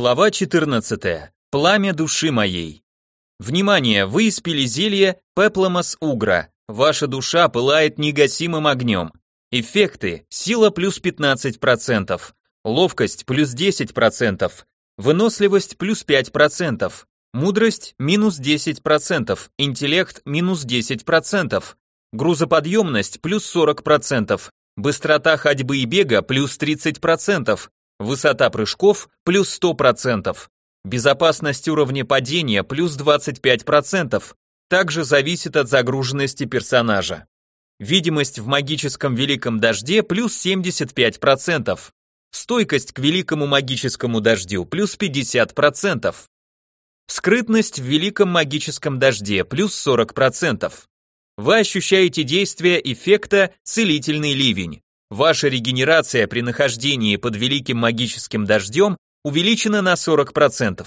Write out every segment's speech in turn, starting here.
Глава 14. Пламя души моей. Внимание, вы испили зелье Пепломас Угра. Ваша душа пылает негасимым огнем. Эффекты. Сила плюс 15%, ловкость плюс 10%, выносливость плюс 5%, мудрость минус 10%, интеллект минус 10%, грузоподъемность плюс 40%, быстрота ходьбы и бега плюс 30%, Высота прыжков плюс 100%. Безопасность уровня падения плюс 25%. Также зависит от загруженности персонажа. Видимость в магическом великом дожде плюс 75%. Стойкость к великому магическому дождю плюс 50%. Скрытность в великом магическом дожде плюс 40%. Вы ощущаете действие эффекта «Целительный ливень». Ваша регенерация при нахождении под великим магическим дождем увеличена на 40%.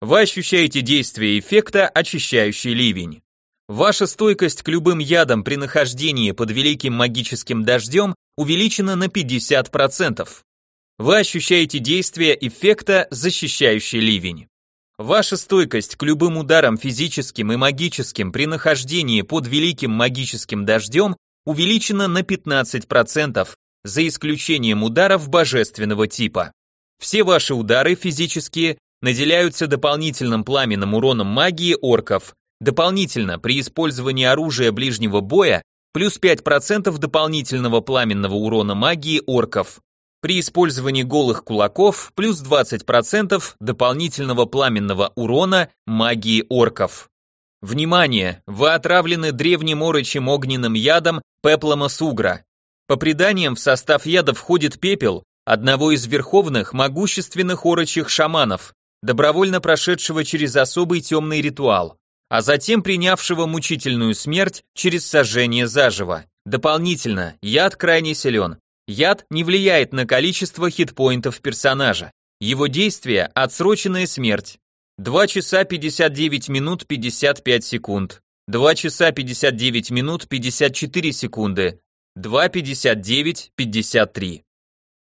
Вы ощущаете действие эффекта «Очищающий ливень». Ваша стойкость к любым ядам при нахождении под великим магическим дождем увеличена на 50%. Вы ощущаете действие эффекта «Защищающий ливень». Ваша стойкость к любым ударам физическим и магическим при нахождении под великим магическим дождем увеличено на 15%, за исключением ударов божественного типа. Все ваши удары физические наделяются дополнительным пламенным уроном магии орков. Дополнительно при использовании оружия ближнего боя плюс 5% дополнительного пламенного урона магии орков. При использовании голых кулаков плюс 20% дополнительного пламенного урона магии орков. Внимание! Вы отравлены древним орочим огненным ядом пеплома сугра. По преданиям в состав яда входит пепел одного из верховных могущественных орочих шаманов, добровольно прошедшего через особый темный ритуал, а затем принявшего мучительную смерть через сожжение заживо. Дополнительно, яд крайне силен. Яд не влияет на количество хитпоинтов персонажа. Его действие – отсроченная смерть. 2 часа 59 минут 55 секунд. 2 часа 59 минут 54 секунды. 2.59 53.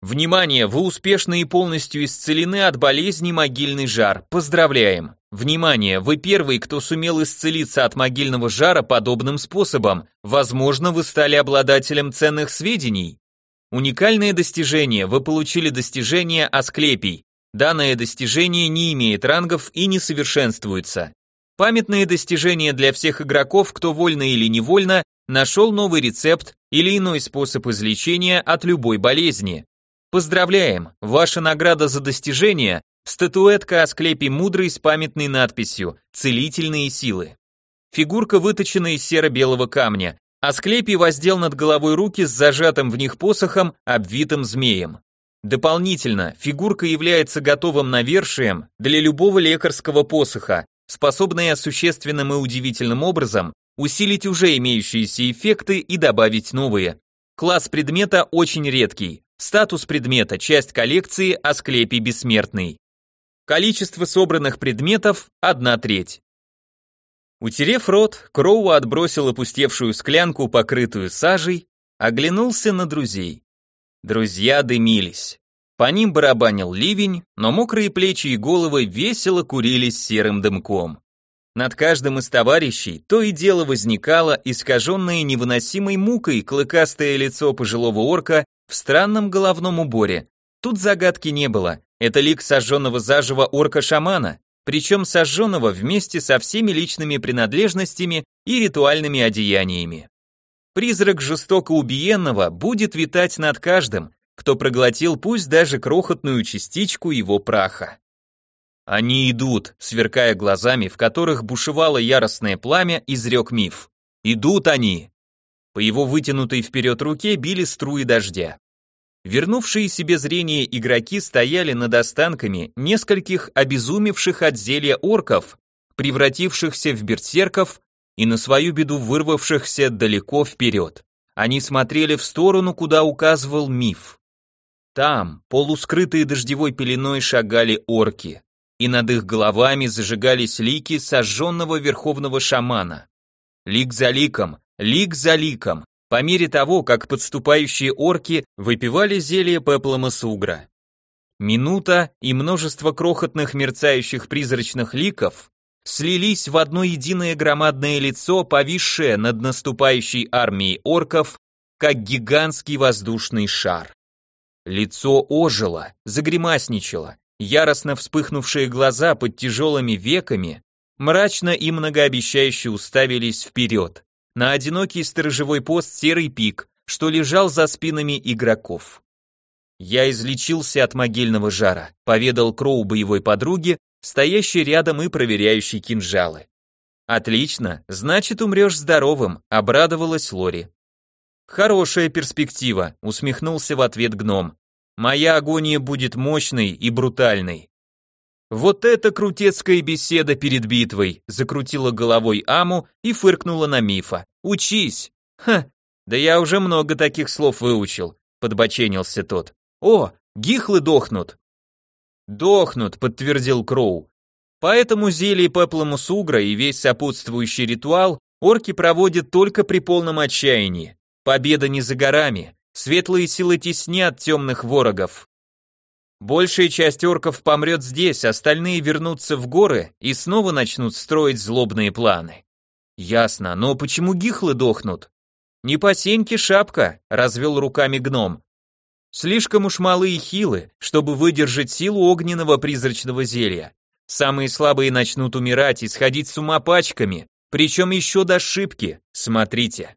Внимание, вы успешно и полностью исцелены от болезни могильный жар. Поздравляем. Внимание, вы первый, кто сумел исцелиться от могильного жара подобным способом. Возможно, вы стали обладателем ценных сведений. Уникальное достижение. Вы получили достижение Асклепий. Данное достижение не имеет рангов и не совершенствуется. Памятные достижения для всех игроков, кто вольно или невольно нашел новый рецепт или иной способ излечения от любой болезни. Поздравляем! Ваша награда за достижение – статуэтка Асклепий Мудрый с памятной надписью «Целительные силы». Фигурка выточена из серо-белого камня. Асклепий воздел над головой руки с зажатым в них посохом, обвитым змеем. Дополнительно, фигурка является готовым навершием для любого лекарского посоха, способная существенным и удивительным образом усилить уже имеющиеся эффекты и добавить новые. Класс предмета очень редкий, статус предмета – часть коллекции Асклепий Бессмертный. Количество собранных предметов – одна треть. Утерев рот, Кроу отбросил опустевшую склянку, покрытую сажей, оглянулся на друзей. Друзья дымились. По ним барабанил ливень, но мокрые плечи и головы весело курились серым дымком. Над каждым из товарищей то и дело возникало искаженное невыносимой мукой клыкастое лицо пожилого орка в странном головном уборе. Тут загадки не было, это лик сожженного заживо орка-шамана, причем сожженного вместе со всеми личными принадлежностями и ритуальными одеяниями. Призрак жестоко убиенного будет витать над каждым, кто проглотил пусть даже крохотную частичку его праха. Они идут, сверкая глазами, в которых бушевало яростное пламя, изрек миф. Идут они. По его вытянутой вперед руке били струи дождя. Вернувшие себе зрение игроки стояли над останками нескольких обезумевших от зелья орков, превратившихся в берсерков и на свою беду вырвавшихся далеко вперед. Они смотрели в сторону, куда указывал миф. Там, полускрытые дождевой пеленой, шагали орки, и над их головами зажигались лики сожженного верховного шамана. Лик за ликом, лик за ликом, по мере того, как подступающие орки выпивали зелье пеплома сугра. Минута и множество крохотных мерцающих призрачных ликов слились в одно единое громадное лицо, повисшее над наступающей армией орков, как гигантский воздушный шар. Лицо ожило, загримасничало, яростно вспыхнувшие глаза под тяжелыми веками мрачно и многообещающе уставились вперед, на одинокий сторожевой пост Серый Пик, что лежал за спинами игроков. «Я излечился от могильного жара», поведал Кроу боевой подруге, стоящей рядом и проверяющей кинжалы. «Отлично, значит умрешь здоровым», обрадовалась Лори. «Хорошая перспектива», усмехнулся в ответ гном. «Моя агония будет мощной и брутальной». «Вот это крутецкая беседа перед битвой», закрутила головой Аму и фыркнула на Мифа. «Учись!» «Ха, да я уже много таких слов выучил», подбоченился тот. О, гихлы дохнут. Дохнут, подтвердил Кроу. Поэтому зелье пеплому сугра и весь сопутствующий ритуал орки проводят только при полном отчаянии. Победа не за горами, светлые силы теснят темных ворогов. Большая часть орков помрет здесь, остальные вернутся в горы и снова начнут строить злобные планы. Ясно, но почему гихлы дохнут? Не по сеньке шапка, развел руками гном. Слишком уж малы и хилы, чтобы выдержать силу огненного призрачного зелья. Самые слабые начнут умирать и сходить с ума пачками, причем еще до ошибки, смотрите.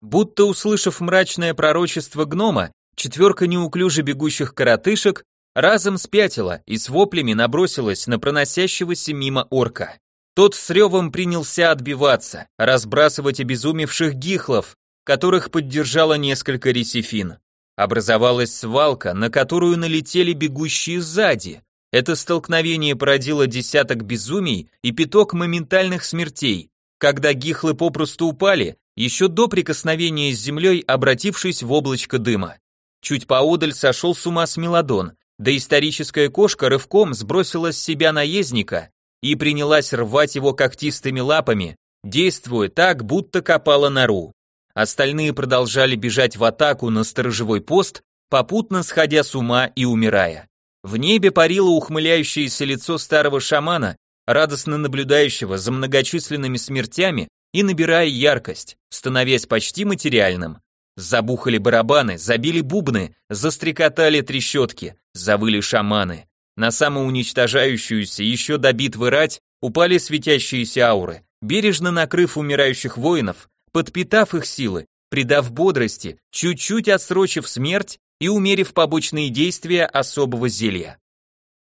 Будто услышав мрачное пророчество гнома, четверка неуклюже бегущих коротышек разом спятила и с воплями набросилась на проносящегося мимо орка. Тот с ревом принялся отбиваться, разбрасывать обезумевших гихлов, которых поддержало несколько ресифин. Образовалась свалка, на которую налетели бегущие сзади. Это столкновение породило десяток безумий и пяток моментальных смертей, когда гихлы попросту упали, еще до прикосновения с землей, обратившись в облачко дыма. Чуть поодаль сошел с ума Смелодон, да историческая кошка рывком сбросила с себя наездника и принялась рвать его когтистыми лапами, действуя так, будто копала нору. Остальные продолжали бежать в атаку на сторожевой пост, попутно сходя с ума и умирая. В небе парило ухмыляющееся лицо старого шамана, радостно наблюдающего за многочисленными смертями и набирая яркость, становясь почти материальным. Забухали барабаны, забили бубны, застрекотали трещотки, завыли шаманы. На самоуничтожающуюся еще до битвы рать упали светящиеся ауры, бережно накрыв умирающих воинов, подпитав их силы, придав бодрости, чуть-чуть отсрочив смерть и умерив побочные действия особого зелья.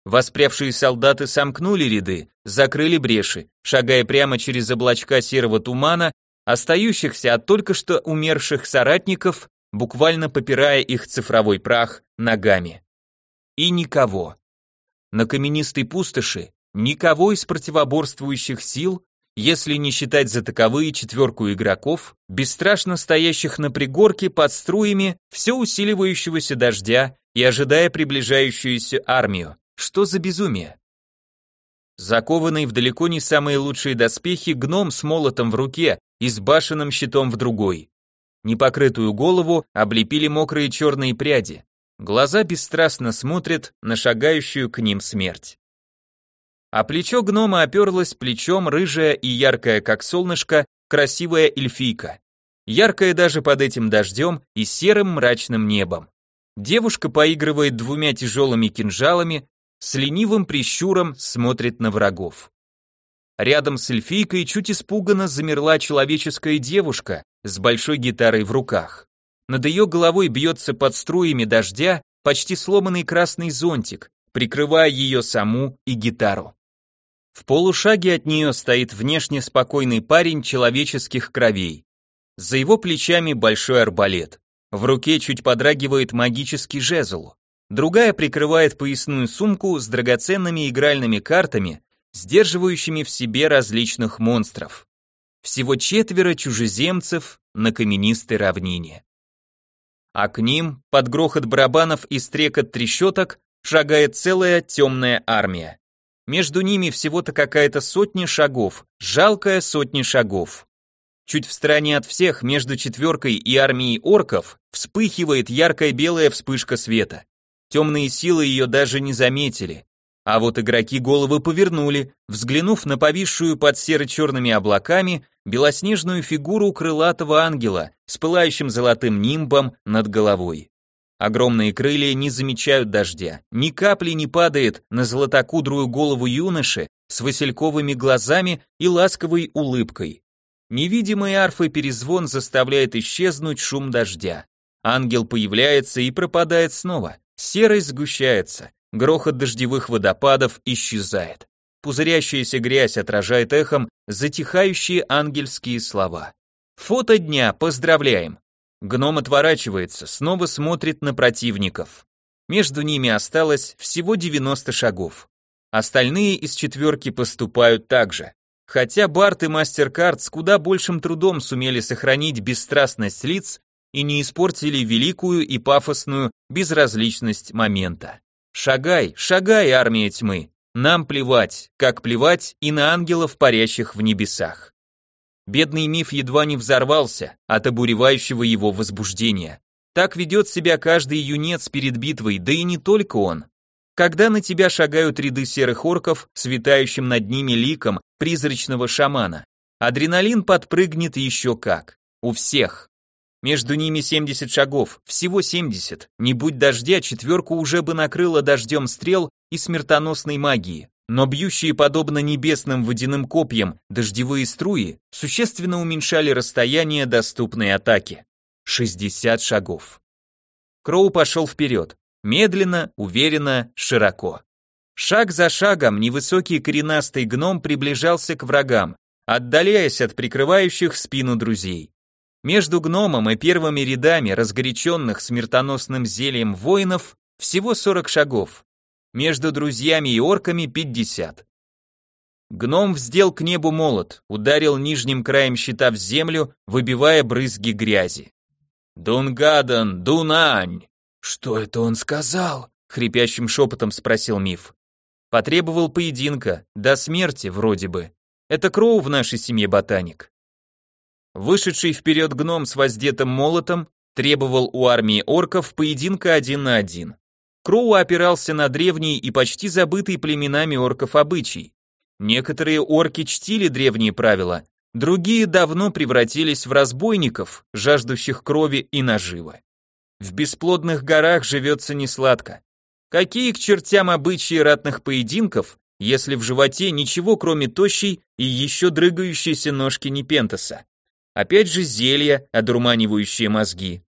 Воспрявшие солдаты сомкнули ряды, закрыли бреши, шагая прямо через облачка серого тумана, остающихся от только что умерших соратников, буквально попирая их цифровой прах ногами. И никого. На каменистой пустоши никого из противоборствующих сил если не считать за таковые четверку игроков, бесстрашно стоящих на пригорке под струями все усиливающегося дождя и ожидая приближающуюся армию. Что за безумие? Закованный в далеко не самые лучшие доспехи гном с молотом в руке и с башенным щитом в другой. Непокрытую голову облепили мокрые черные пряди. Глаза бесстрастно смотрят на шагающую к ним смерть а плечо гнома оперлось плечом рыжая и яркая, как солнышко, красивая эльфийка. Яркая даже под этим дождем и серым мрачным небом. Девушка поигрывает двумя тяжелыми кинжалами, с ленивым прищуром смотрит на врагов. Рядом с эльфийкой чуть испуганно замерла человеческая девушка с большой гитарой в руках. Над ее головой бьется под струями дождя почти сломанный красный зонтик, прикрывая ее саму и гитару. В полушаге от нее стоит внешне спокойный парень человеческих кровей. За его плечами большой арбалет. В руке чуть подрагивает магический жезл. Другая прикрывает поясную сумку с драгоценными игральными картами, сдерживающими в себе различных монстров. Всего четверо чужеземцев на каменистой равнине. А к ним, под грохот барабанов и стрекот трещоток, шагает целая темная армия. Между ними всего-то какая-то сотня шагов, жалкая сотня шагов. Чуть в стороне от всех, между четверкой и армией орков, вспыхивает яркая белая вспышка света. темные силы ее даже не заметили. А вот игроки головы повернули, взглянув на повисшую под серо-черными облаками белоснежную фигуру крылатого ангела с пылающим золотым нимбом над головой. Огромные крылья не замечают дождя, ни капли не падает на золотокудрую голову юноши с васильковыми глазами и ласковой улыбкой. Невидимый арфы перезвон заставляет исчезнуть шум дождя. Ангел появляется и пропадает снова, серость сгущается, грохот дождевых водопадов исчезает. Пузырящаяся грязь отражает эхом затихающие ангельские слова. Фото дня, поздравляем! Гном отворачивается, снова смотрит на противников. Между ними осталось всего 90 шагов. Остальные из четверки поступают так же. Хотя Барт и Мастеркард с куда большим трудом сумели сохранить бесстрастность лиц и не испортили великую и пафосную безразличность момента. Шагай, шагай, армия тьмы. Нам плевать, как плевать и на ангелов, парящих в небесах. Бедный миф едва не взорвался от обуревающего его возбуждения. Так ведет себя каждый юнец перед битвой, да и не только он. Когда на тебя шагают ряды серых орков с витающим над ними ликом призрачного шамана, адреналин подпрыгнет еще как. У всех. Между ними 70 шагов, всего 70. Не будь дождя, четверку уже бы накрыло дождем стрел и смертоносной магии но бьющие подобно небесным водяным копьям дождевые струи существенно уменьшали расстояние доступной атаки. 60 шагов. Кроу пошел вперед, медленно, уверенно, широко. Шаг за шагом невысокий коренастый гном приближался к врагам, отдаляясь от прикрывающих спину друзей. Между гномом и первыми рядами разгоряченных смертоносным зельем воинов всего 40 шагов между друзьями и орками 50. Гном вздел к небу молот, ударил нижним краем щита в землю, выбивая брызги грязи. «Дунгадан, Дунань!» «Что это он сказал?» — хрипящим шепотом спросил Миф. Потребовал поединка, до смерти вроде бы. Это Кроу в нашей семье ботаник. Вышедший вперед гном с воздетым молотом требовал у армии орков поединка один на один. Кроу опирался на древний и почти забытый племенами орков обычай. Некоторые орки чтили древние правила, другие давно превратились в разбойников, жаждущих крови и наживы. В бесплодных горах живется несладко. Какие к чертям обычаи ратных поединков, если в животе ничего кроме тощей и еще дрыгающейся ножки Непентаса? Опять же зелья, одурманивающие мозги.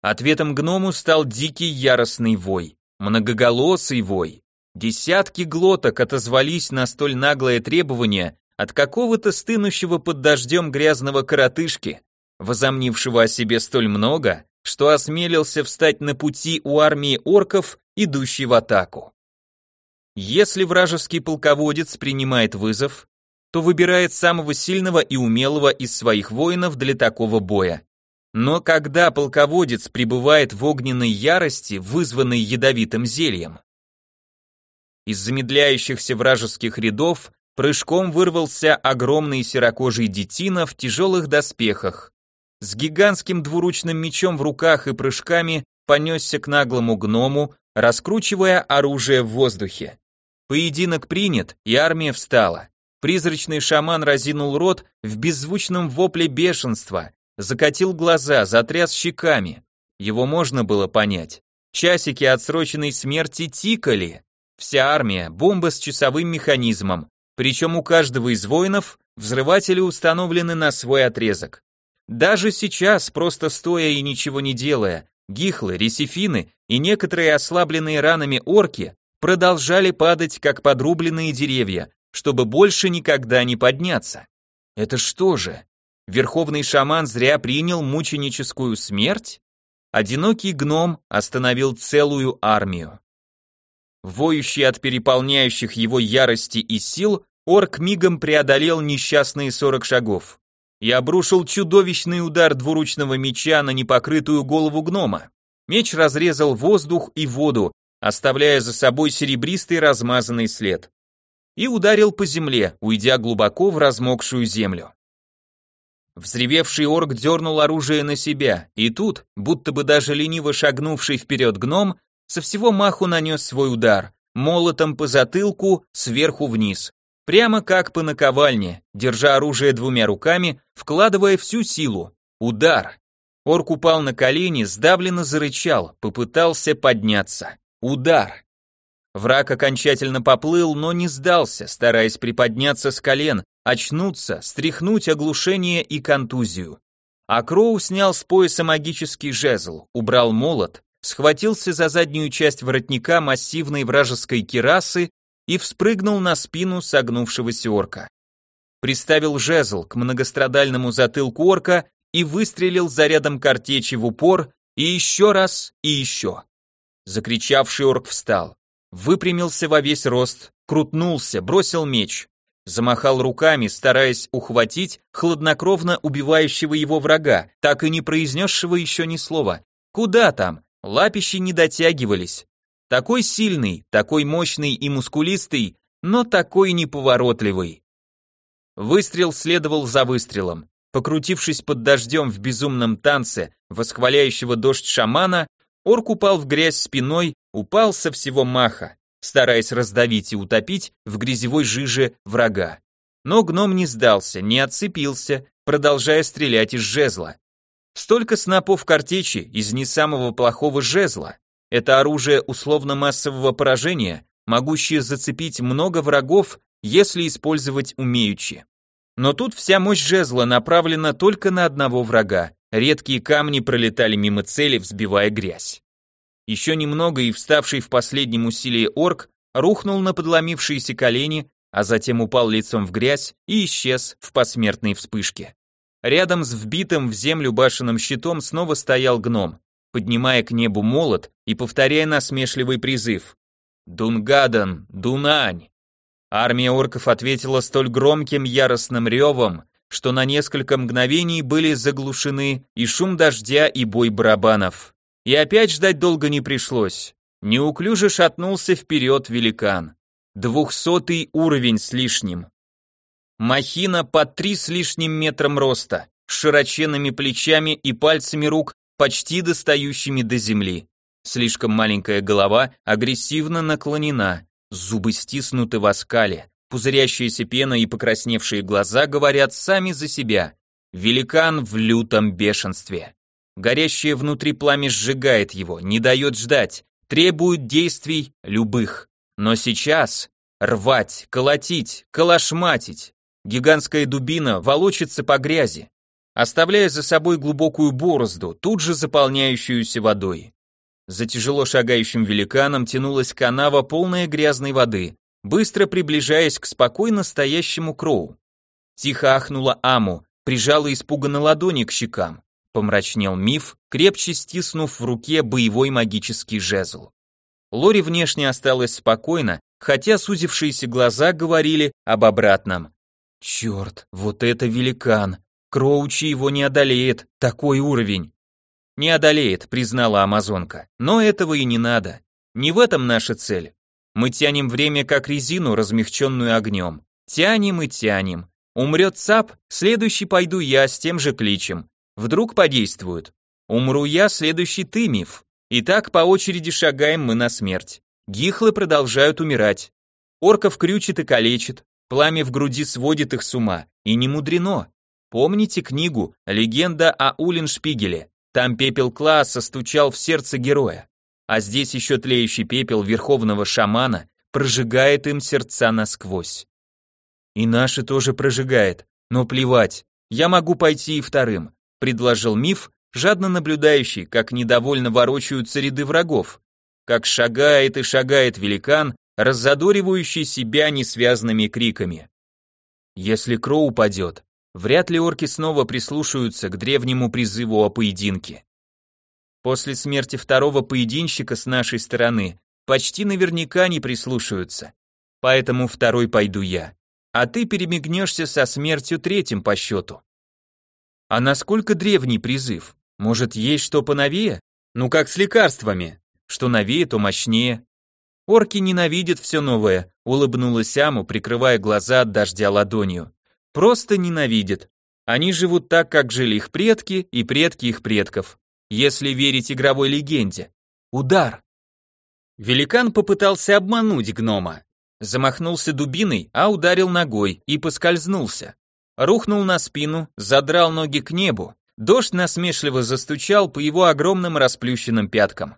Ответом гному стал дикий яростный вой, многоголосый вой. Десятки глоток отозвались на столь наглое требование от какого-то стынущего под дождем грязного коротышки, возомнившего о себе столь много, что осмелился встать на пути у армии орков, идущей в атаку. Если вражеский полководец принимает вызов, то выбирает самого сильного и умелого из своих воинов для такого боя. Но когда полководец пребывает в огненной ярости, вызванной ядовитым зельем, из замедляющихся вражеских рядов прыжком вырвался огромный серокожий детина в тяжелых доспехах. С гигантским двуручным мечом в руках и прыжками понесся к наглому гному, раскручивая оружие в воздухе. Поединок принят, и армия встала. Призрачный шаман разинул рот в беззвучном вопле бешенства, закатил глаза, затряс щеками. Его можно было понять. Часики отсроченной смерти тикали. Вся армия, бомба с часовым механизмом, причем у каждого из воинов взрыватели установлены на свой отрезок. Даже сейчас, просто стоя и ничего не делая, гихлы, ресифины и некоторые ослабленные ранами орки продолжали падать, как подрубленные деревья, чтобы больше никогда не подняться. Это что же, Верховный шаман зря принял мученическую смерть? Одинокий гном остановил целую армию. Воющий от переполняющих его ярости и сил, орк мигом преодолел несчастные сорок шагов и обрушил чудовищный удар двуручного меча на непокрытую голову гнома. Меч разрезал воздух и воду, оставляя за собой серебристый размазанный след. И ударил по земле, уйдя глубоко в размокшую землю. Взревевший орк дернул оружие на себя, и тут, будто бы даже лениво шагнувший вперед гном, со всего маху нанес свой удар, молотом по затылку, сверху вниз. Прямо как по наковальне, держа оружие двумя руками, вкладывая всю силу. Удар. Орк упал на колени, сдавленно зарычал, попытался подняться. Удар. Враг окончательно поплыл, но не сдался, стараясь приподняться с колен, очнуться, стряхнуть оглушение и контузию. А Кроу снял с пояса магический жезл, убрал молот, схватился за заднюю часть воротника массивной вражеской кирасы и вспрыгнул на спину согнувшегося орка. Приставил жезл к многострадальному затылку орка и выстрелил зарядом картечи в упор, и еще раз, и еще. Закричавший орк встал, выпрямился во весь рост, крутнулся, бросил меч, замахал руками, стараясь ухватить хладнокровно убивающего его врага, так и не произнесшего еще ни слова. Куда там? Лапищи не дотягивались. Такой сильный, такой мощный и мускулистый, но такой неповоротливый. Выстрел следовал за выстрелом. Покрутившись под дождем в безумном танце, восхваляющего дождь шамана, орк упал в грязь спиной, упал со всего маха, стараясь раздавить и утопить в грязевой жиже врага. Но гном не сдался, не отцепился, продолжая стрелять из жезла. Столько снопов картечи из не самого плохого жезла. Это оружие условно-массового поражения, могущее зацепить много врагов, если использовать умеючи. Но тут вся мощь жезла направлена только на одного врага. Редкие камни пролетали мимо цели, взбивая грязь. Еще немного и вставший в последнем усилии орк рухнул на подломившиеся колени, а затем упал лицом в грязь и исчез в посмертной вспышке. Рядом с вбитым в землю башенным щитом снова стоял гном, поднимая к небу молот и повторяя насмешливый призыв. «Дунгадан! Дунань!» Армия орков ответила столь громким яростным ревом, что на несколько мгновений были заглушены и шум дождя, и бой барабанов. И опять ждать долго не пришлось. Неуклюже шатнулся вперед великан. Двухсотый уровень с лишним. Махина под три с лишним метром роста, с широченными плечами и пальцами рук, почти достающими до земли. Слишком маленькая голова агрессивно наклонена, зубы стиснуты в оскале, пузырящаяся пена и покрасневшие глаза говорят сами за себя. Великан в лютом бешенстве. Горящее внутри пламя сжигает его, не дает ждать, требует действий любых. Но сейчас рвать, колотить, калашматить. Гигантская дубина волочится по грязи, оставляя за собой глубокую борозду, тут же заполняющуюся водой. За тяжело шагающим великаном тянулась канава, полная грязной воды, быстро приближаясь к спокойно стоящему Кроу. Тихо ахнула Аму, прижала испуганно ладони к щекам помрачнел миф, крепче стиснув в руке боевой магический жезл. Лори внешне осталась спокойна, хотя сузившиеся глаза говорили об обратном. Черт, вот это великан! Кроучи его не одолеет, такой уровень. Не одолеет, признала амазонка, но этого и не надо. Не в этом наша цель. Мы тянем время как резину, размягченную огнем. Тянем и тянем. Умрет ЦАП, следующий пойду я с тем же кличем. Вдруг подействуют. Умру я, следующий ты, миф. И так по очереди шагаем мы на смерть. Гихлы продолжают умирать. Орков крючит и калечит, пламя в груди сводит их с ума. И не мудрено. Помните книгу «Легенда о Улиншпигеле»? Там пепел класса стучал в сердце героя. А здесь еще тлеющий пепел верховного шамана прожигает им сердца насквозь. И наши тоже прожигает, но плевать, я могу пойти и вторым предложил миф, жадно наблюдающий, как недовольно ворочаются ряды врагов, как шагает и шагает великан, раззадоривающий себя несвязными криками. Если Кроу упадет, вряд ли орки снова прислушаются к древнему призыву о поединке. После смерти второго поединщика с нашей стороны почти наверняка не прислушаются, поэтому второй пойду я, а ты перемигнешься со смертью третьим по счету. А насколько древний призыв? Может, есть что поновее? Ну как с лекарствами. Что новее, то мощнее. Орки ненавидят все новое, улыбнулась Аму, прикрывая глаза от дождя ладонью. Просто ненавидят. Они живут так, как жили их предки и предки их предков, если верить игровой легенде. Удар. Великан попытался обмануть гнома. Замахнулся дубиной, а ударил ногой и поскользнулся. Рухнул на спину, задрал ноги к небу. Дождь насмешливо застучал по его огромным расплющенным пяткам.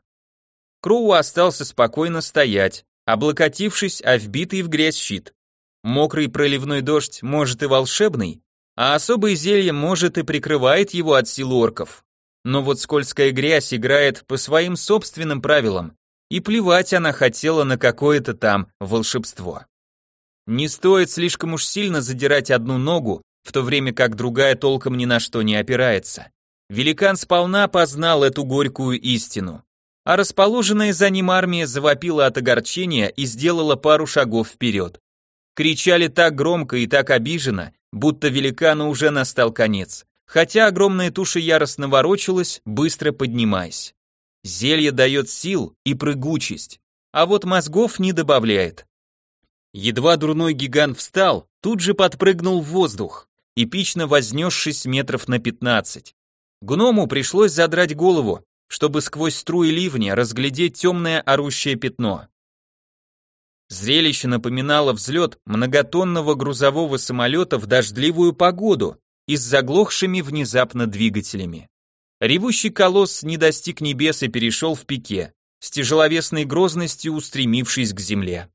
Кроу остался спокойно стоять, облокотившись о вбитый в грязь щит. Мокрый проливной дождь, может и волшебный, а особое зелье, может и прикрывает его от сил орков. Но вот скользкая грязь играет по своим собственным правилам, и плевать она хотела на какое-то там волшебство. Не стоит слишком уж сильно задирать одну ногу, в то время как другая толком ни на что не опирается. Великан сполна познал эту горькую истину. А расположенная за ним армия завопила от огорчения и сделала пару шагов вперед. Кричали так громко и так обиженно, будто великану уже настал конец, хотя огромная туша яростно ворочалась, быстро поднимаясь. Зелье дает сил и прыгучесть, а вот мозгов не добавляет. Едва дурной гигант встал, тут же подпрыгнул в воздух, эпично вознесшись метров на пятнадцать. Гному пришлось задрать голову, чтобы сквозь струи ливня разглядеть темное орущее пятно. Зрелище напоминало взлет многотонного грузового самолета в дождливую погоду и с заглохшими внезапно двигателями. Ревущий колосс не достиг небес и перешел в пике, с тяжеловесной грозностью устремившись к земле.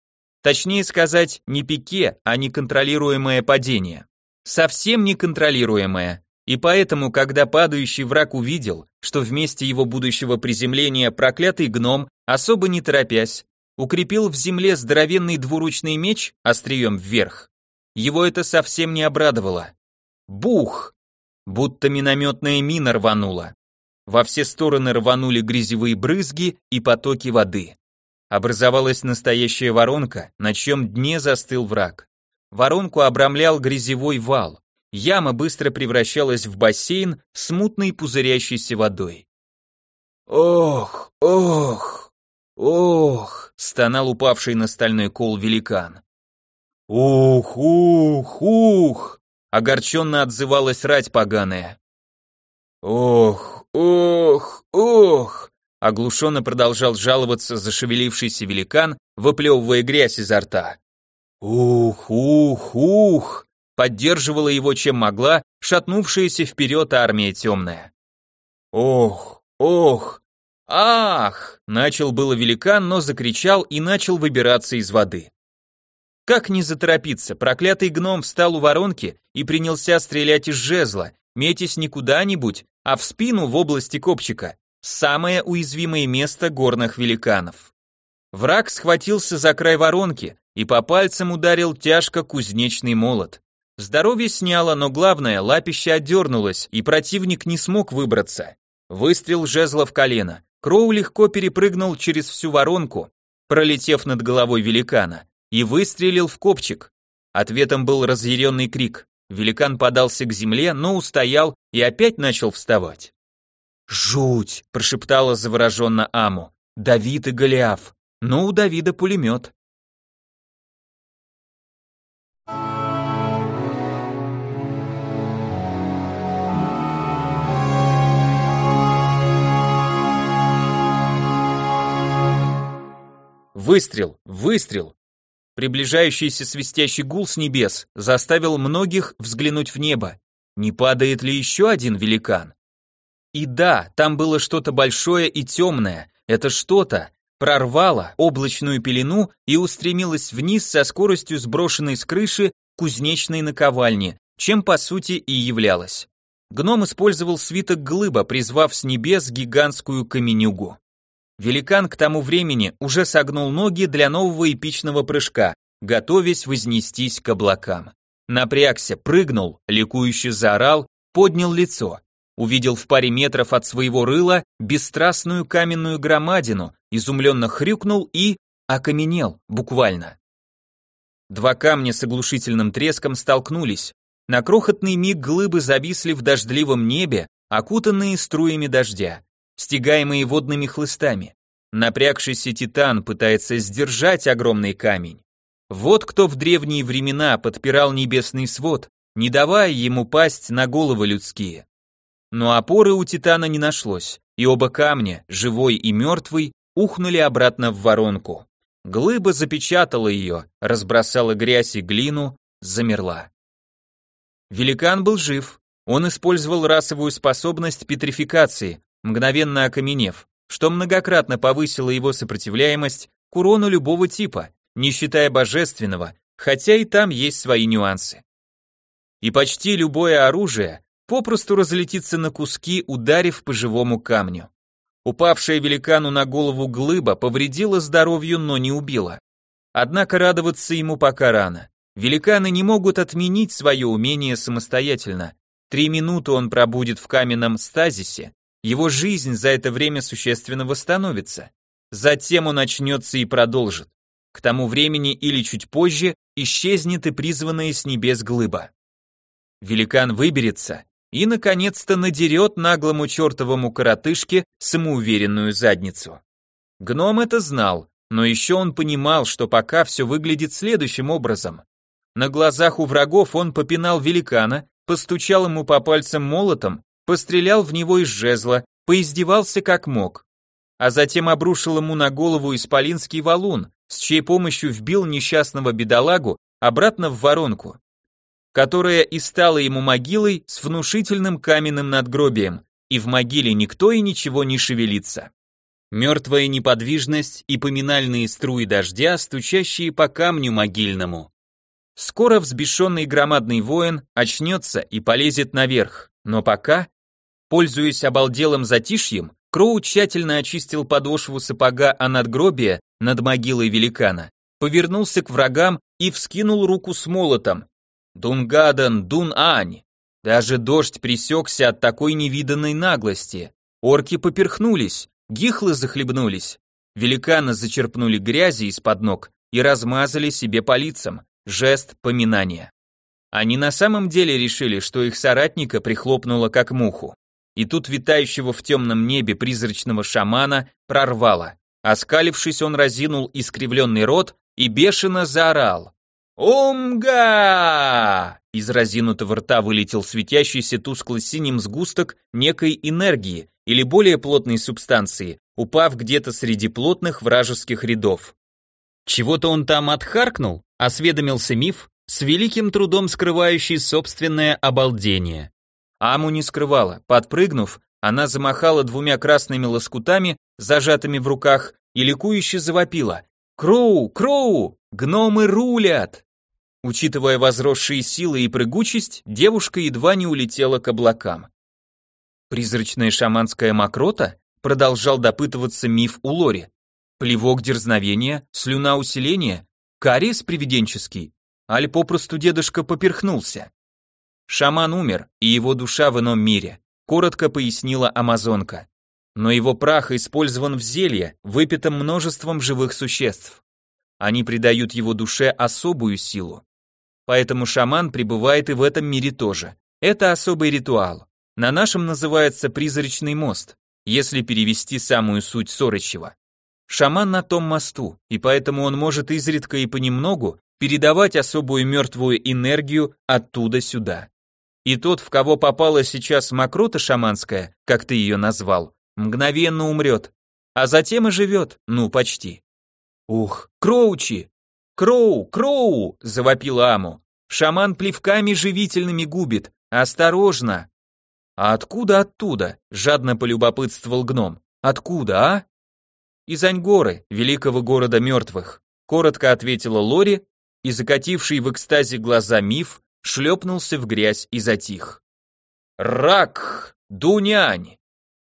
Точнее сказать, не пике, а неконтролируемое падение. Совсем неконтролируемое. И поэтому, когда падающий враг увидел, что вместе его будущего приземления проклятый гном, особо не торопясь, укрепил в земле здоровенный двуручный меч острием вверх. Его это совсем не обрадовало. Бух! Будто минометная мина рванула. Во все стороны рванули грязевые брызги и потоки воды. Образовалась настоящая воронка, на чем дне застыл враг. Воронку обрамлял грязевой вал. Яма быстро превращалась в бассейн с мутной пузырящейся водой. «Ох, ох!» «Ох!» — стонал упавший на стальной кол великан. «Ух, ух, ух!» — огорченно отзывалась рать поганая. «Ох, ох, ох!» — оглушенно продолжал жаловаться зашевелившийся великан, выплевывая грязь изо рта. «Ух, ух, ух!» — поддерживала его чем могла шатнувшаяся вперед армия темная. «Ох, ох!» «Ах!» – начал было великан, но закричал и начал выбираться из воды. Как не заторопиться, проклятый гном встал у воронки и принялся стрелять из жезла, метясь не куда-нибудь, а в спину в области копчика, самое уязвимое место горных великанов. Враг схватился за край воронки и по пальцам ударил тяжко кузнечный молот. Здоровье сняло, но главное, лапище отдернулось, и противник не смог выбраться. Выстрел жезла в колено. Кроу легко перепрыгнул через всю воронку, пролетев над головой великана, и выстрелил в копчик. Ответом был разъяренный крик. Великан подался к земле, но устоял и опять начал вставать. «Жуть!» – прошептала завороженно Аму. «Давид и Голиаф. Ну, у Давида пулемет». Выстрел, выстрел. Приближающийся свистящий гул с небес заставил многих взглянуть в небо. Не падает ли еще один великан? И да, там было что-то большое и темное. Это что-то прорвало облачную пелену и устремилось вниз со скоростью сброшенной с крыши кузнечной наковальни, чем по сути и являлось. Гном использовал свиток глыба, призвав с небес гигантскую каменюгу. Великан к тому времени уже согнул ноги для нового эпичного прыжка, готовясь вознестись к облакам. Напрягся, прыгнул, ликующе заорал, поднял лицо. Увидел в паре метров от своего рыла бесстрастную каменную громадину, изумленно хрюкнул и окаменел, буквально. Два камня с оглушительным треском столкнулись. На крохотный миг глыбы зависли в дождливом небе, окутанные струями дождя стягаемые водными хлыстами. Напрягшийся титан пытается сдержать огромный камень. Вот кто в древние времена подпирал небесный свод, не давая ему пасть на головы людские. Но опоры у Титана не нашлось, и оба камня, живой и мертвый, ухнули обратно в воронку. Глыба запечатала ее, разбросала грязь и глину, замерла. Великан был жив. Он использовал расовую способность петрификации, мгновенно окаменев, что многократно повысило его сопротивляемость к урону любого типа, не считая божественного, хотя и там есть свои нюансы. И почти любое оружие попросту разлетится на куски, ударив по живому камню. Упавшая великану на голову глыба повредила здоровью, но не убила. Однако радоваться ему пока рано. Великаны не могут отменить свое умение самостоятельно. Три минуты он пробудет в каменном стазисе, его жизнь за это время существенно восстановится. Затем он начнется и продолжит. К тому времени или чуть позже исчезнет и призванная с небес глыба. Великан выберется и, наконец-то, надерет наглому чертовому коротышке самоуверенную задницу. Гном это знал, но еще он понимал, что пока все выглядит следующим образом. На глазах у врагов он попинал великана, постучал ему по пальцам молотом, пострелял в него из жезла, поиздевался как мог. А затем обрушил ему на голову исполинский валун, с чьей помощью вбил несчастного бедолагу обратно в воронку которая и стала ему могилой с внушительным каменным надгробием, и в могиле никто и ничего не шевелится. Мертвая неподвижность и поминальные струи дождя, стучащие по камню могильному. Скоро взбешенный громадный воин очнется и полезет наверх, но пока, пользуясь обалделым затишьем, Кроу тщательно очистил подошву сапога о надгробие над могилой великана, повернулся к врагам и вскинул руку с молотом, Дунгадан, Дун-Ань. Даже дождь пресекся от такой невиданной наглости. Орки поперхнулись, гихлы захлебнулись. Великаны зачерпнули грязи из-под ног и размазали себе по лицам. Жест поминания. Они на самом деле решили, что их соратника прихлопнуло как муху. И тут витающего в темном небе призрачного шамана прорвало. Оскалившись, он разинул искривленный рот и бешено заорал. «Омга!» Из разинутого рта вылетел светящийся тускло-синим сгусток некой энергии или более плотной субстанции, упав где-то среди плотных вражеских рядов. Чего-то он там отхаркнул, осведомился миф, с великим трудом скрывающий собственное обалдение. Аму не скрывала, подпрыгнув, она замахала двумя красными лоскутами, зажатыми в руках, и ликующе завопила. «Кроу! Кроу! Гномы рулят!» Учитывая возросшие силы и прыгучесть, девушка едва не улетела к облакам. Призрачная шаманская мокрота продолжал допытываться миф у Лори. Плевок дерзновения, слюна усиления, кариес привиденческий, аль попросту дедушка поперхнулся. Шаман умер, и его душа в ином мире, коротко пояснила амазонка. Но его прах использован в зелье, выпитом множеством живых существ. Они придают его душе особую силу. Поэтому шаман пребывает и в этом мире тоже. Это особый ритуал. На нашем называется призрачный мост, если перевести самую суть Сорычева. Шаман на том мосту, и поэтому он может изредка и понемногу передавать особую мертвую энергию оттуда сюда. И тот, в кого попала сейчас мокрота шаманская, как ты ее назвал, мгновенно умрет, а затем и живет, ну почти. Ух, Кроучи, «Кроу! Кроу!» — завопила Аму. «Шаман плевками живительными губит! Осторожно!» «А откуда оттуда?» — жадно полюбопытствовал гном. «Откуда, а?» «Из Аньгоры, великого города мертвых», — коротко ответила Лори, и закативший в экстазе глаза миф шлепнулся в грязь и затих. «Рак! Дунянь!»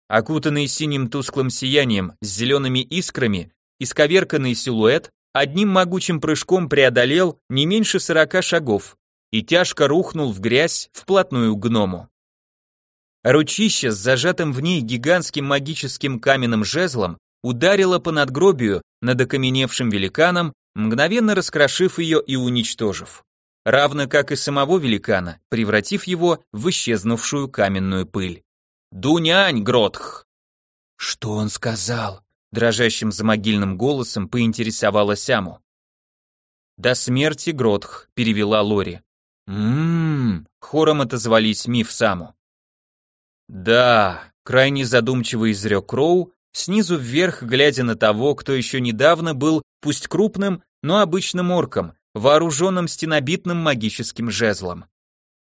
Окутанный синим тусклым сиянием с зелеными искрами, исковерканный силуэт одним могучим прыжком преодолел не меньше сорока шагов и тяжко рухнул в грязь вплотную к гному. Ручище с зажатым в ней гигантским магическим каменным жезлом ударило по надгробию над окаменевшим великаном, мгновенно раскрошив ее и уничтожив. Равно как и самого великана, превратив его в исчезнувшую каменную пыль. «Дунянь, Гротх!» «Что он сказал?» дрожащим замогильным голосом поинтересовалась Аму. «До смерти Гротх», — перевела Лори. Ммм, хором отозвались Миф Саму. Да, крайне задумчиво изрек Кроу, снизу вверх, глядя на того, кто еще недавно был, пусть крупным, но обычным орком, вооруженным стенобитным магическим жезлом.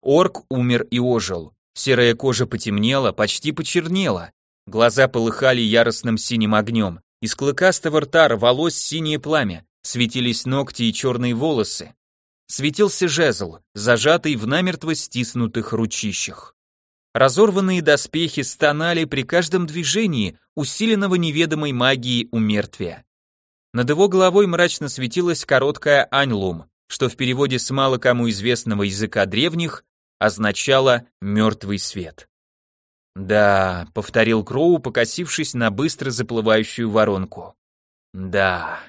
Орк умер и ожил. Серая кожа потемнела, почти почернела. Глаза полыхали яростным синим огнем. Из клыкастого рта рвалось синее пламя, светились ногти и черные волосы. Светился жезл, зажатый в намертво стиснутых ручищах. Разорванные доспехи стонали при каждом движении усиленного неведомой магией умертвия. Над его головой мрачно светилась короткая аньлум, что в переводе с мало кому известного языка древних означало «мертвый свет». «Да», — повторил Кроу, покосившись на быстро заплывающую воронку. «Да».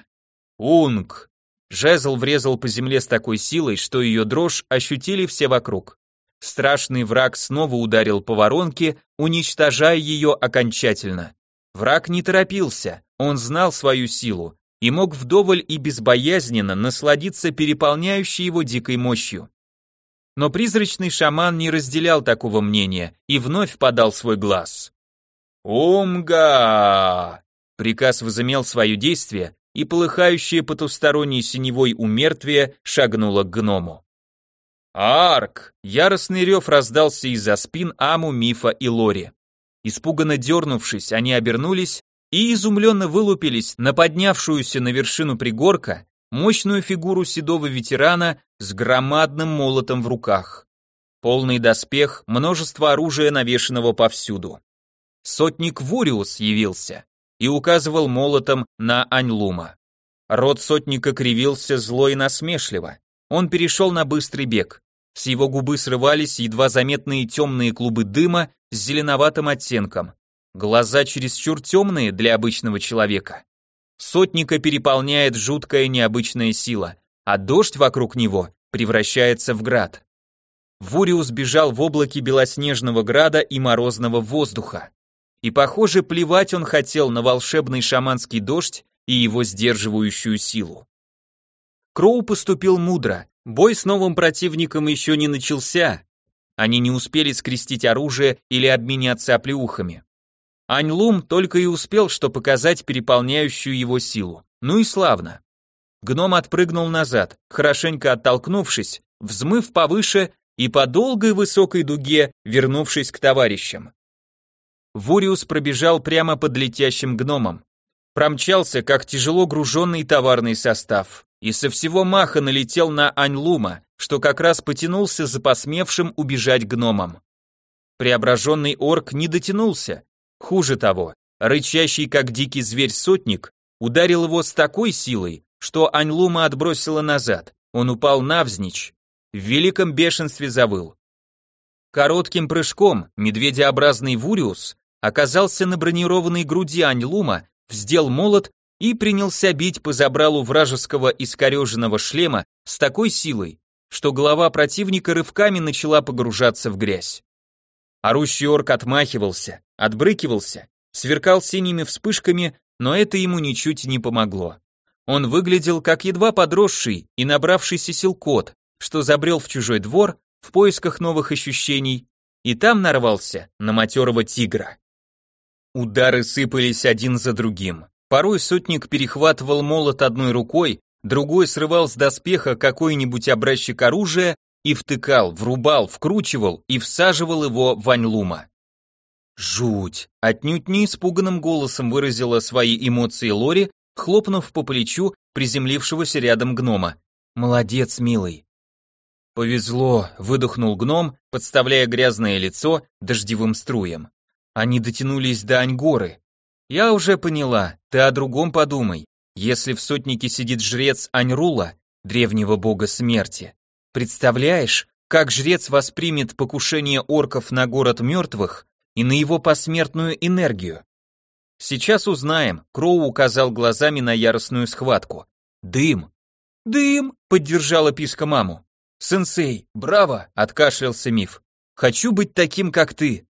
«Унг!» Жезл врезал по земле с такой силой, что ее дрожь ощутили все вокруг. Страшный враг снова ударил по воронке, уничтожая ее окончательно. Враг не торопился, он знал свою силу и мог вдоволь и безбоязненно насладиться переполняющей его дикой мощью. Но призрачный шаман не разделял такого мнения и вновь подал свой глаз. «Омга!» Приказ возымел свое действие, и полыхающее потусторонней синевой умертвие шагнуло к гному. «Арк!» Яростный рев раздался из-за спин Аму, Мифа и Лори. Испуганно дернувшись, они обернулись и изумленно вылупились на поднявшуюся на вершину пригорка мощную фигуру седого ветерана с громадным молотом в руках. Полный доспех, множество оружия, навешенного повсюду. Сотник Вуриус явился и указывал молотом на Аньлума. Рот сотника кривился зло и насмешливо. Он перешел на быстрый бег. С его губы срывались едва заметные темные клубы дыма с зеленоватым оттенком. Глаза чересчур темные для обычного человека. Сотника переполняет жуткая необычная сила, а дождь вокруг него превращается в град. Вуриус бежал в облаке белоснежного града и морозного воздуха. И, похоже, плевать он хотел на волшебный шаманский дождь и его сдерживающую силу. Кроу поступил мудро. Бой с новым противником еще не начался. Они не успели скрестить оружие или обменяться оплеухами. Аньлум только и успел что показать переполняющую его силу. Ну и славно. Гном отпрыгнул назад, хорошенько оттолкнувшись, взмыв повыше и по долгой высокой дуге вернувшись к товарищам. Вуриус пробежал прямо под летящим гномом. Промчался, как тяжело груженный товарный состав и со всего маха налетел на Аньлума, что как раз потянулся за посмевшим убежать гномом. Преображенный орк не дотянулся. Хуже того, рычащий как дикий зверь сотник ударил его с такой силой, что Аньлума отбросило назад. Он упал навзничь, в великом бешенстве завыл. Коротким прыжком медведеобразный Вуриус оказался на бронированной груди Аньлума, вздел молот и принялся бить по забралу вражеского искореженного шлема с такой силой, что голова противника рывками начала погружаться в грязь. Орущий орк отмахивался, отбрыкивался, сверкал синими вспышками, но это ему ничуть не помогло. Он выглядел как едва подросший и набравшийся сил кот, что забрел в чужой двор в поисках новых ощущений, и там нарвался на матерого тигра. Удары сыпались один за другим. Порой сотник перехватывал молот одной рукой, другой срывал с доспеха какой-нибудь образчик оружия и втыкал, врубал, вкручивал и всаживал его в Аньлума. Жуть! Отнюдь не испуганным голосом выразила свои эмоции Лори, хлопнув по плечу приземлившегося рядом гнома. Молодец, милый. Повезло, выдохнул гном, подставляя грязное лицо дождевым струям. Они дотянулись до Аньгоры, я уже поняла, ты о другом подумай. Если в сотнике сидит жрец Аньрула, древнего бога смерти, представляешь, как жрец воспримет покушение орков на город мертвых и на его посмертную энергию? Сейчас узнаем, Кроу указал глазами на яростную схватку. Дым. Дым, поддержала писка маму. Сенсей, браво, откашлялся миф. Хочу быть таким, как ты.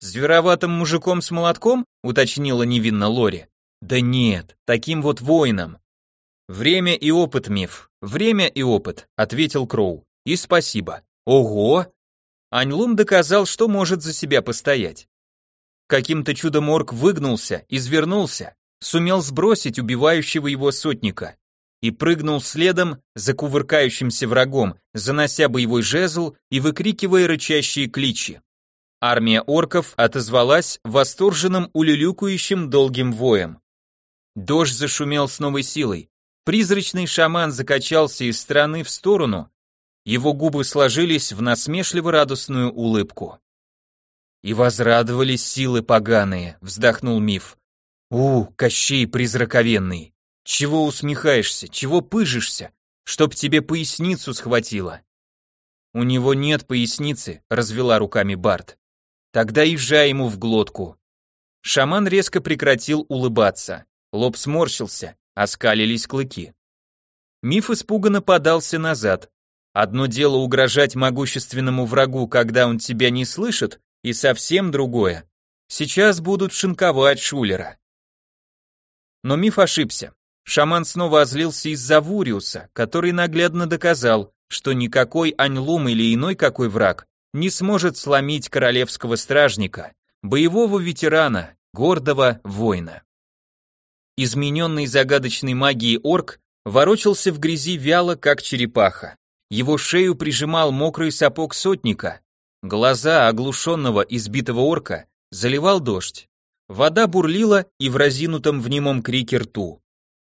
«Звероватым мужиком с молотком?» — уточнила невинно Лори. «Да нет, таким вот воином». «Время и опыт, миф. Время и опыт», — ответил Кроу. «И спасибо. Ого! Аньлум доказал, что может за себя постоять. Каким-то чудом орк выгнулся, извернулся, сумел сбросить убивающего его сотника и прыгнул следом за кувыркающимся врагом, занося боевой жезл и выкрикивая рычащие кличи. Армия орков отозвалась восторженным улюлюкающим долгим воем. Дождь зашумел с новой силой. Призрачный шаман закачался из стороны в сторону, его губы сложились в насмешливо-радостную улыбку. «И возрадовались силы поганые», — вздохнул миф. «У, Кощей призраковенный, чего усмехаешься, чего пыжишься, чтоб тебе поясницу схватило?» «У него нет поясницы», — развела руками Барт. «Тогда езжай ему в глотку». Шаман резко прекратил улыбаться. Лоб сморщился, оскалились клыки. Миф испуганно подался назад, Одно дело угрожать могущественному врагу, когда он тебя не слышит, и совсем другое. Сейчас будут шинковать Шулера. Но миф ошибся. Шаман снова озлился из-за Вуриуса, который наглядно доказал, что никакой Аньлум или иной какой враг не сможет сломить королевского стражника, боевого ветерана, гордого воина. Измененный загадочной магией орк ворочался в грязи вяло, как черепаха. Его шею прижимал мокрый сапог сотника. Глаза оглушенного избитого орка заливал дождь. Вода бурлила и в разинутом в немом крике рту.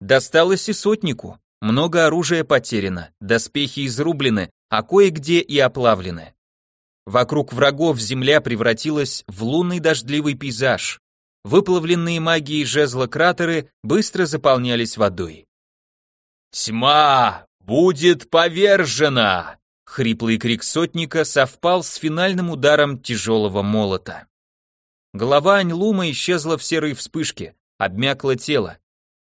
Досталось и сотнику. Много оружия потеряно, доспехи изрублены, а кое-где и оплавлены. Вокруг врагов земля превратилась в лунный дождливый пейзаж. Выплавленные магией жезла кратеры быстро заполнялись водой. «Тьма! «Будет повержена!» Хриплый крик сотника совпал с финальным ударом тяжелого молота. Голова Аньлума исчезла в серой вспышке, обмякло тело.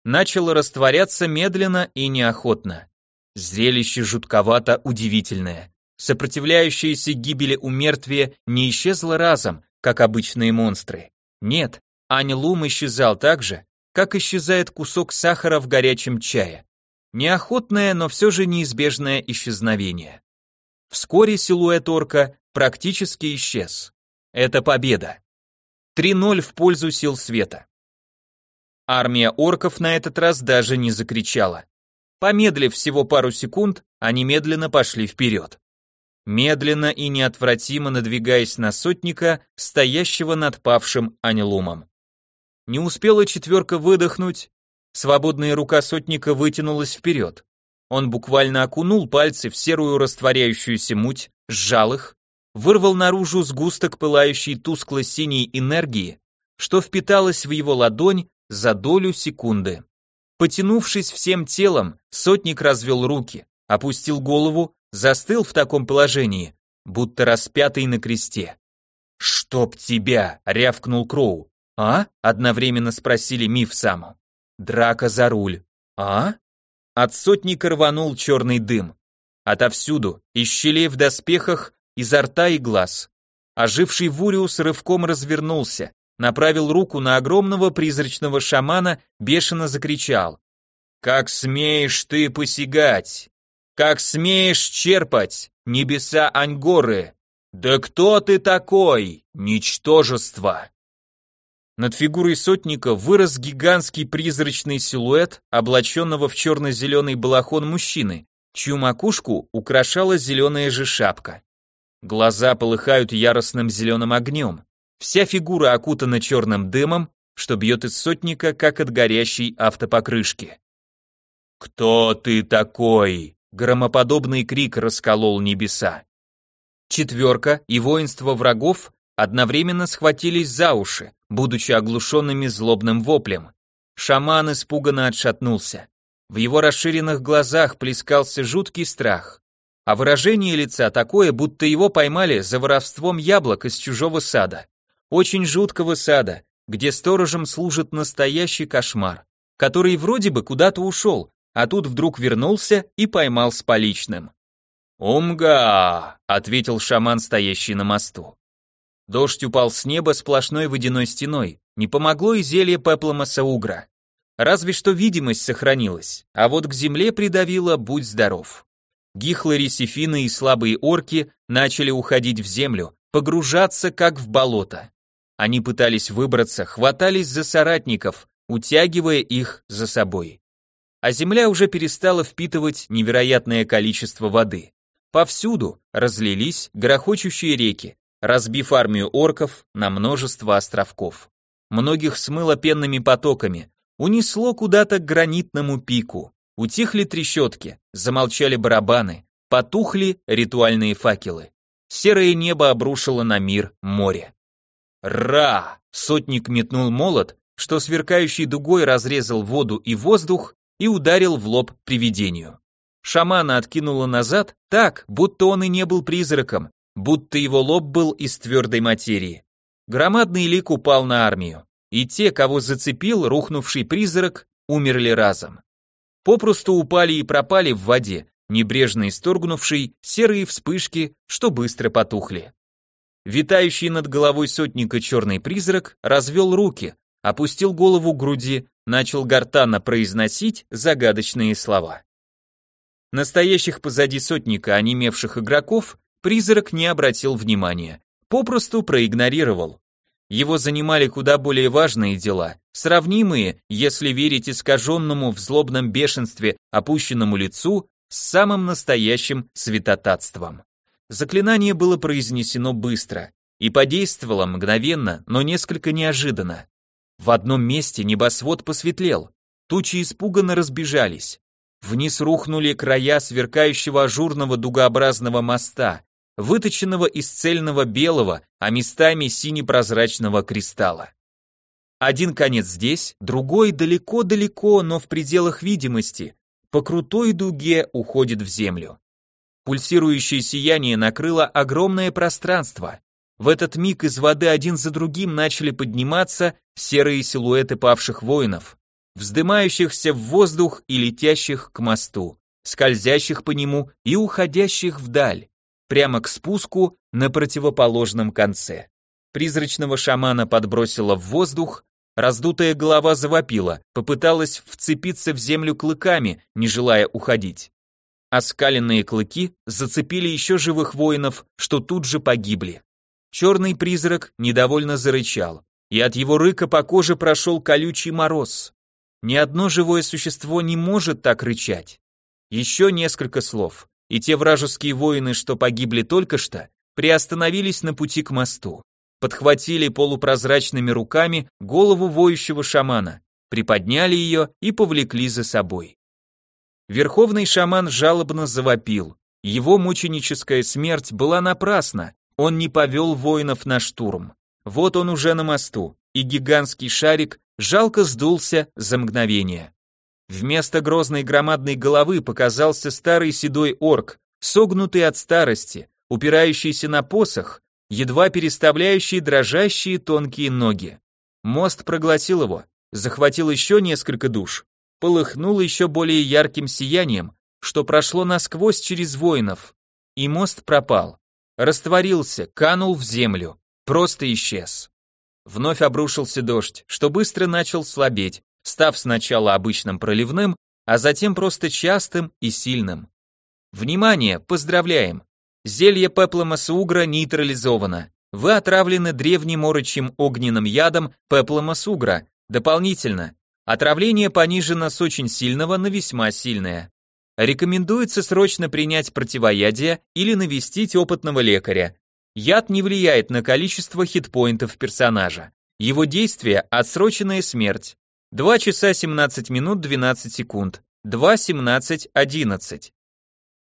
Начало растворяться медленно и неохотно. Зрелище жутковато удивительное. Сопротивляющееся гибели у мертвия не исчезло разом, как обычные монстры. Нет, Аньлум исчезал так же, как исчезает кусок сахара в горячем чае. Неохотное, но все же неизбежное исчезновение. Вскоре силуэт орка практически исчез. Это победа. 3-0 в пользу сил света. Армия орков на этот раз даже не закричала. Помедлив всего пару секунд, они медленно пошли вперед. Медленно и неотвратимо надвигаясь на сотника, стоящего над павшим анилумом. Не успела четверка выдохнуть, Свободная рука сотника вытянулась вперед. Он буквально окунул пальцы в серую растворяющуюся муть, сжал их, вырвал наружу сгусток пылающей тускло-синей энергии, что впиталось в его ладонь за долю секунды. Потянувшись всем телом, сотник развел руки, опустил голову, застыл в таком положении, будто распятый на кресте. «Чтоб тебя!» — рявкнул Кроу. «А?» — одновременно спросили Миф Саму. Драка за руль. А? От сотника рванул черный дым. Отовсюду, из щелей в доспехах, изо рта и глаз. Оживший Вуриус рывком развернулся, направил руку на огромного призрачного шамана, бешено закричал. «Как смеешь ты посягать? Как смеешь черпать небеса Ангоры? Да кто ты такой, ничтожество?» Над фигурой сотника вырос гигантский призрачный силуэт, облаченного в черно-зеленый балахон мужчины, чью макушку украшала зеленая же шапка. Глаза полыхают яростным зеленым огнем. Вся фигура окутана черным дымом, что бьет из сотника, как от горящей автопокрышки. «Кто ты такой?» — громоподобный крик расколол небеса. Четверка и воинство врагов одновременно схватились за уши, будучи оглушенными злобным воплем. Шаман испуганно отшатнулся. В его расширенных глазах плескался жуткий страх, а выражение лица такое, будто его поймали за воровством яблок из чужого сада. Очень жуткого сада, где сторожем служит настоящий кошмар, который вроде бы куда-то ушел, а тут вдруг вернулся и поймал с поличным. «Умга!» — ответил шаман, стоящий на мосту. Дождь упал с неба сплошной водяной стеной, не помогло и зелье пеплома саугра. Разве что видимость сохранилась, а вот к земле придавило «Будь здоров». Гихлы ресифины и слабые орки начали уходить в землю, погружаться как в болото. Они пытались выбраться, хватались за соратников, утягивая их за собой. А земля уже перестала впитывать невероятное количество воды. Повсюду разлились грохочущие реки, разбив армию орков на множество островков. Многих смыло пенными потоками, унесло куда-то к гранитному пику. Утихли трещотки, замолчали барабаны, потухли ритуальные факелы. Серое небо обрушило на мир море. Ра! Сотник метнул молот, что сверкающей дугой разрезал воду и воздух и ударил в лоб привидению. Шамана откинуло назад так, будто он и не был призраком, будто его лоб был из твердой материи. Громадный лик упал на армию, и те, кого зацепил рухнувший призрак, умерли разом. Попросту упали и пропали в воде, небрежно исторгнувшей серые вспышки, что быстро потухли. Витающий над головой сотника черный призрак развел руки, опустил голову к груди, начал гортанно произносить загадочные слова. Настоящих позади сотника онемевших игроков призрак не обратил внимания, попросту проигнорировал. Его занимали куда более важные дела, сравнимые, если верить искаженному в злобном бешенстве опущенному лицу, с самым настоящим святотатством. Заклинание было произнесено быстро и подействовало мгновенно, но несколько неожиданно. В одном месте небосвод посветлел, тучи испуганно разбежались. Вниз рухнули края сверкающего ажурного дугообразного моста, выточенного из цельного белого, а местами синепрозрачного кристалла. Один конец здесь, другой далеко-далеко, но в пределах видимости, по крутой дуге уходит в землю. Пульсирующее сияние накрыло огромное пространство. В этот миг из воды один за другим начали подниматься серые силуэты павших воинов, вздымающихся в воздух и летящих к мосту, скользящих по нему и уходящих вдаль прямо к спуску на противоположном конце. Призрачного шамана подбросило в воздух, раздутая голова завопила, попыталась вцепиться в землю клыками, не желая уходить. Оскаленные клыки зацепили еще живых воинов, что тут же погибли. Черный призрак недовольно зарычал, и от его рыка по коже прошел колючий мороз. Ни одно живое существо не может так рычать. Еще несколько слов и те вражеские воины, что погибли только что, приостановились на пути к мосту, подхватили полупрозрачными руками голову воющего шамана, приподняли ее и повлекли за собой. Верховный шаман жалобно завопил. Его мученическая смерть была напрасна, он не повел воинов на штурм. Вот он уже на мосту, и гигантский шарик жалко сдулся за мгновение. Вместо грозной громадной головы показался старый седой орк, согнутый от старости, упирающийся на посох, едва переставляющий дрожащие тонкие ноги. Мост проглотил его, захватил еще несколько душ, полыхнул еще более ярким сиянием, что прошло насквозь через воинов, и мост пропал, растворился, канул в землю, просто исчез. Вновь обрушился дождь, что быстро начал слабеть, став сначала обычным проливным, а затем просто частым и сильным. Внимание, поздравляем! Зелье пеплома сугра нейтрализовано. Вы отравлены древним орочим огненным ядом пеплома сугра. Дополнительно, отравление понижено с очень сильного на весьма сильное. Рекомендуется срочно принять противоядие или навестить опытного лекаря. Яд не влияет на количество хитпоинтов персонажа. Его действие – отсроченная смерть. 2 часа 17 минут 12 секунд. 2.17.11.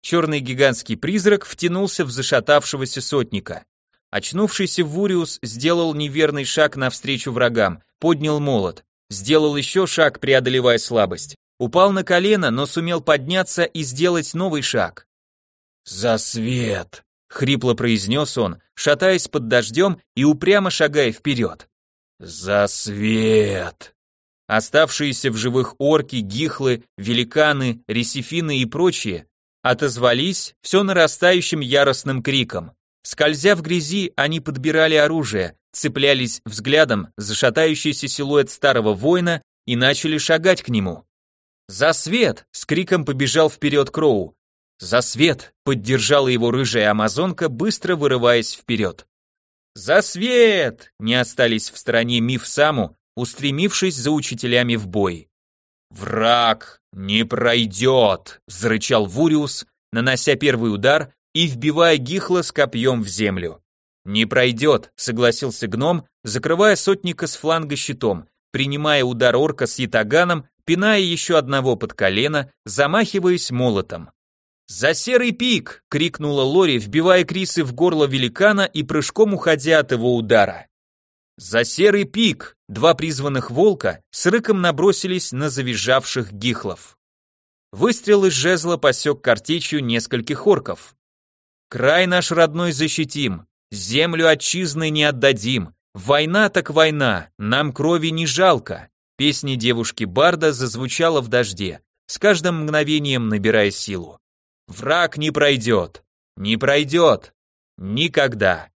Черный гигантский призрак втянулся в зашатавшегося сотника. Очнувшийся Вуриус сделал неверный шаг навстречу врагам, поднял молот, сделал еще шаг, преодолевая слабость, упал на колено, но сумел подняться и сделать новый шаг. «За свет!» — хрипло произнес он, шатаясь под дождем и упрямо шагая вперед. «За свет!» Оставшиеся в живых орки, гихлы, великаны, ресифины и прочие отозвались все нарастающим яростным криком. Скользя в грязи, они подбирали оружие, цеплялись взглядом за шатающийся силуэт старого воина и начали шагать к нему. «За свет!» — с криком побежал вперед Кроу. За свет поддержала его рыжая амазонка, быстро вырываясь вперед. За свет! Не остались в стороне Миф Саму, устремившись за учителями в бой. «Враг не пройдет!» — зарычал Вуриус, нанося первый удар и вбивая Гихла с копьем в землю. «Не пройдет», — согласился гном, закрывая сотника с фланга щитом, принимая удар орка с ятаганом, пиная еще одного под колено, замахиваясь молотом. «За серый пик!» — крикнула Лори, вбивая Крисы в горло великана и прыжком уходя от его удара. «За серый пик!» — два призванных волка с рыком набросились на завизжавших гихлов. Выстрел из жезла посек картечью нескольких орков. «Край наш родной защитим, землю отчизны не отдадим, война так война, нам крови не жалко», песни девушки Барда зазвучала в дожде, с каждым мгновением набирая силу. Враг не пройдет. Не пройдет. Никогда.